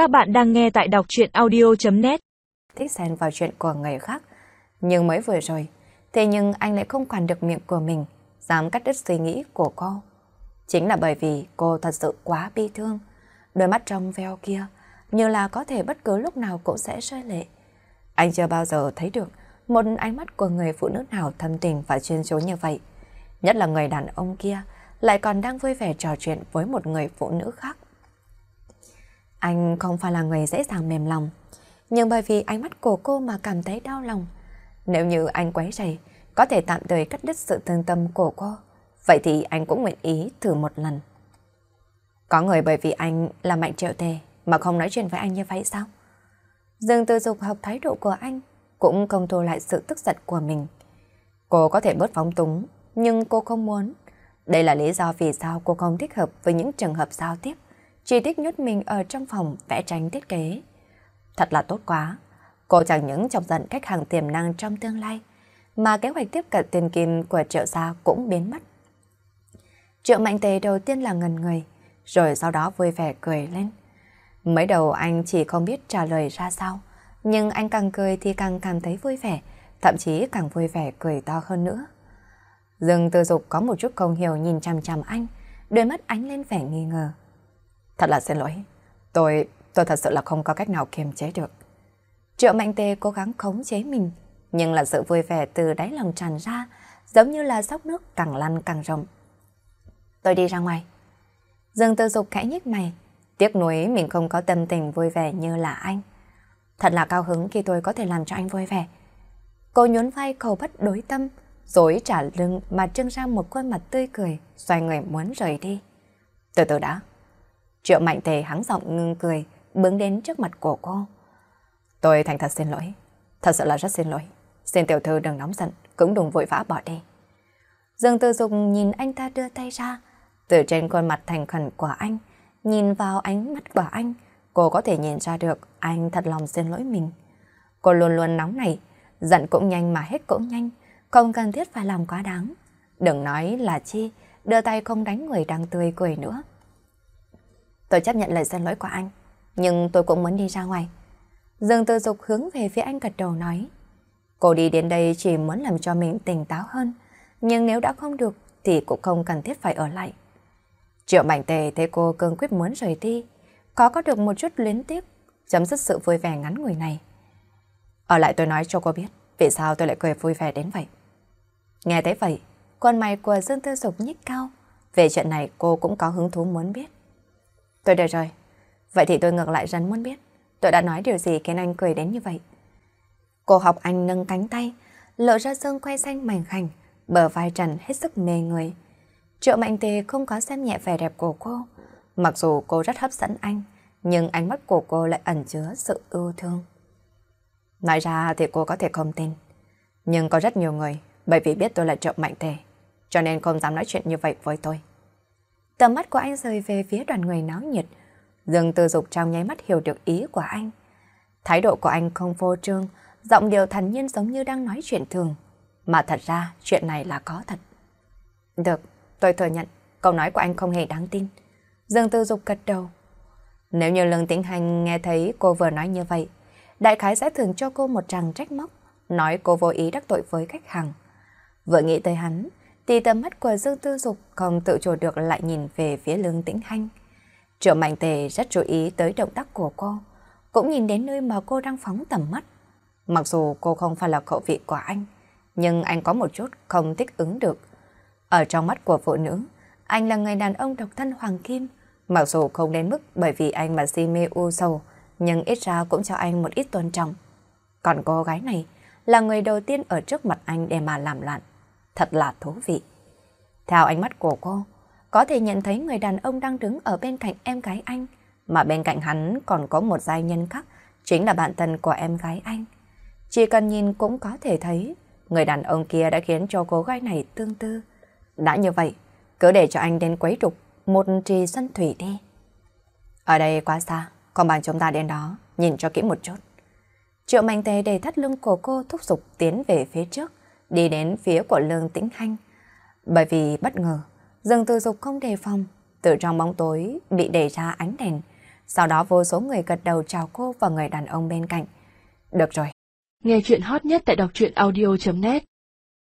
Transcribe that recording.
Các bạn đang nghe tại đọc truyện audio.net Thích xen vào chuyện của người khác. Nhưng mới vừa rồi, thế nhưng anh lại không quản được miệng của mình, dám cắt đứt suy nghĩ của cô. Chính là bởi vì cô thật sự quá bi thương. Đôi mắt trong veo kia, như là có thể bất cứ lúc nào cũng sẽ rơi lệ. Anh chưa bao giờ thấy được một ánh mắt của người phụ nữ nào thâm tình và chuyên chú như vậy. Nhất là người đàn ông kia lại còn đang vui vẻ trò chuyện với một người phụ nữ khác. Anh không phải là người dễ dàng mềm lòng, nhưng bởi vì ánh mắt của cô mà cảm thấy đau lòng. Nếu như anh quấy rầy, có thể tạm thời cắt đứt sự thương tâm của cô, vậy thì anh cũng nguyện ý thử một lần. Có người bởi vì anh là mạnh triệu tề mà không nói chuyện với anh như vậy sao? Dương Tư Dục học thái độ của anh, cũng không thu lại sự tức giận của mình. Cô có thể bớt phóng túng, nhưng cô không muốn. Đây là lý do vì sao cô không thích hợp với những trường hợp giao tiếp. Chỉ thích nhốt mình ở trong phòng vẽ tranh thiết kế. Thật là tốt quá. Cô chẳng những chọc giận khách hàng tiềm năng trong tương lai, mà kế hoạch tiếp cận tiền kim của triệu gia cũng biến mất. Triệu mạnh tề đầu tiên là ngần người, rồi sau đó vui vẻ cười lên. Mới đầu anh chỉ không biết trả lời ra sao, nhưng anh càng cười thì càng cảm thấy vui vẻ, thậm chí càng vui vẻ cười to hơn nữa. Dương Tư Dục có một chút không hiểu nhìn chằm chằm anh, đôi mắt ánh lên vẻ nghi ngờ. Thật là xin lỗi, tôi, tôi thật sự là không có cách nào kiềm chế được. Triệu Mạnh tê cố gắng khống chế mình, nhưng là sự vui vẻ từ đáy lòng tràn ra, giống như là sóc nước càng lăn càng rộng. Tôi đi ra ngoài. Dương Tư Dục khẽ nhếch mày, tiếc nuối mình không có tâm tình vui vẻ như là anh. Thật là cao hứng khi tôi có thể làm cho anh vui vẻ. Cô nhún vai cầu bất đối tâm, rồi trả lưng mà trưng ra một khuôn mặt tươi cười, xoay người muốn rời đi. Từ từ đã. Triệu mạnh tề hắng giọng ngưng cười, bước đến trước mặt của cô. Tôi thành thật xin lỗi. Thật sự là rất xin lỗi. Xin tiểu thư đừng nóng giận, cũng đừng vội vã bỏ đi. Dương Tư Dục nhìn anh ta đưa tay ra, từ trên khuôn mặt thành khẩn của anh, nhìn vào ánh mắt của anh, cô có thể nhìn ra được anh thật lòng xin lỗi mình. Cô luôn luôn nóng này, giận cũng nhanh mà hết cũng nhanh, không cần thiết phải làm quá đáng. Đừng nói là chi, đưa tay không đánh người đang tươi cười nữa. Tôi chấp nhận lời xin lỗi của anh, nhưng tôi cũng muốn đi ra ngoài. Dương Tư Dục hướng về phía anh gật đầu nói. Cô đi đến đây chỉ muốn làm cho mình tỉnh táo hơn, nhưng nếu đã không được thì cũng không cần thiết phải ở lại. Triệu Mạnh Tề thấy cô cương quyết muốn rời đi, có có được một chút luyến tiếc, chấm dứt sự vui vẻ ngắn ngủi này. Ở lại tôi nói cho cô biết, vì sao tôi lại cười vui vẻ đến vậy. Nghe thấy vậy, con mày của Dương Tư Dục nhích cao. Về chuyện này cô cũng có hứng thú muốn biết. Tôi được rồi. Vậy thì tôi ngược lại rất muốn biết. Tôi đã nói điều gì khiến anh cười đến như vậy? Cô học anh nâng cánh tay, lộ ra xương quay xanh mảnh khảnh, bờ vai trần hết sức mê người. Triệu Mạnh Tề không có xem nhẹ vẻ đẹp của cô. Mặc dù cô rất hấp dẫn anh, nhưng ánh mắt của cô lại ẩn chứa sự ưu thương. Nói ra thì cô có thể không tin. Nhưng có rất nhiều người, bởi vì biết tôi là Triệu Mạnh Tề, cho nên không dám nói chuyện như vậy với tôi. Tầm mắt của anh rời về phía đoàn người náo nhiệt. Dương Tư Dục trong nháy mắt hiểu được ý của anh. Thái độ của anh không vô trương, giọng điệu thản nhiên giống như đang nói chuyện thường. Mà thật ra chuyện này là có thật. Được, tôi thừa nhận, câu nói của anh không hề đáng tin. Dương Tư Dục gật đầu. Nếu như Lương Tĩnh Hành nghe thấy cô vừa nói như vậy, đại khái sẽ thường cho cô một tràng trách móc, nói cô vô ý đắc tội với khách hàng. Vừa nghĩ tới hắn, thì tầm mắt của Dương Tư Dục không tự chủ được lại nhìn về phía Lương Tĩnh Hanh. Triệu Mạnh Tề rất chú ý tới động tác của cô, cũng nhìn đến nơi mà cô đang phóng tầm mắt. Mặc dù cô không phải là khẩu vị của anh, nhưng anh có một chút không thích ứng được. Ở trong mắt của phụ nữ, anh là người đàn ông độc thân hoàng kim, mặc dù không đến mức bởi vì anh mà si mê u sầu, nhưng ít ra cũng cho anh một ít tôn trọng. Còn cô gái này là người đầu tiên ở trước mặt anh để mà làm loạn thật là thú vị. Theo ánh mắt của cô, có thể nhận thấy người đàn ông đang đứng ở bên cạnh em gái anh, mà bên cạnh hắn còn có một giai nhân khác, chính là bạn thân của em gái anh. Chỉ cần nhìn cũng có thể thấy, người đàn ông kia đã khiến cho cô gái này tương tư. Đã như vậy, cứ để cho anh đến quấy rục một trì sân thủy đi. Ở đây quá xa, còn bằng chúng ta đến đó, nhìn cho kỹ một chút. Triệu Mạnh Tề để thắt lưng của cô thúc giục tiến về phía trước đi đến phía của Lương Tĩnh Hanh. Bởi vì bất ngờ, Dương Tư Dục không đề phòng, từ trong bóng tối bị đẩy ra ánh đèn, Sau đó vô số người gật đầu chào cô và người đàn ông bên cạnh. Được rồi. Nghe chuyện hot nhất tại đọc truyện audio.net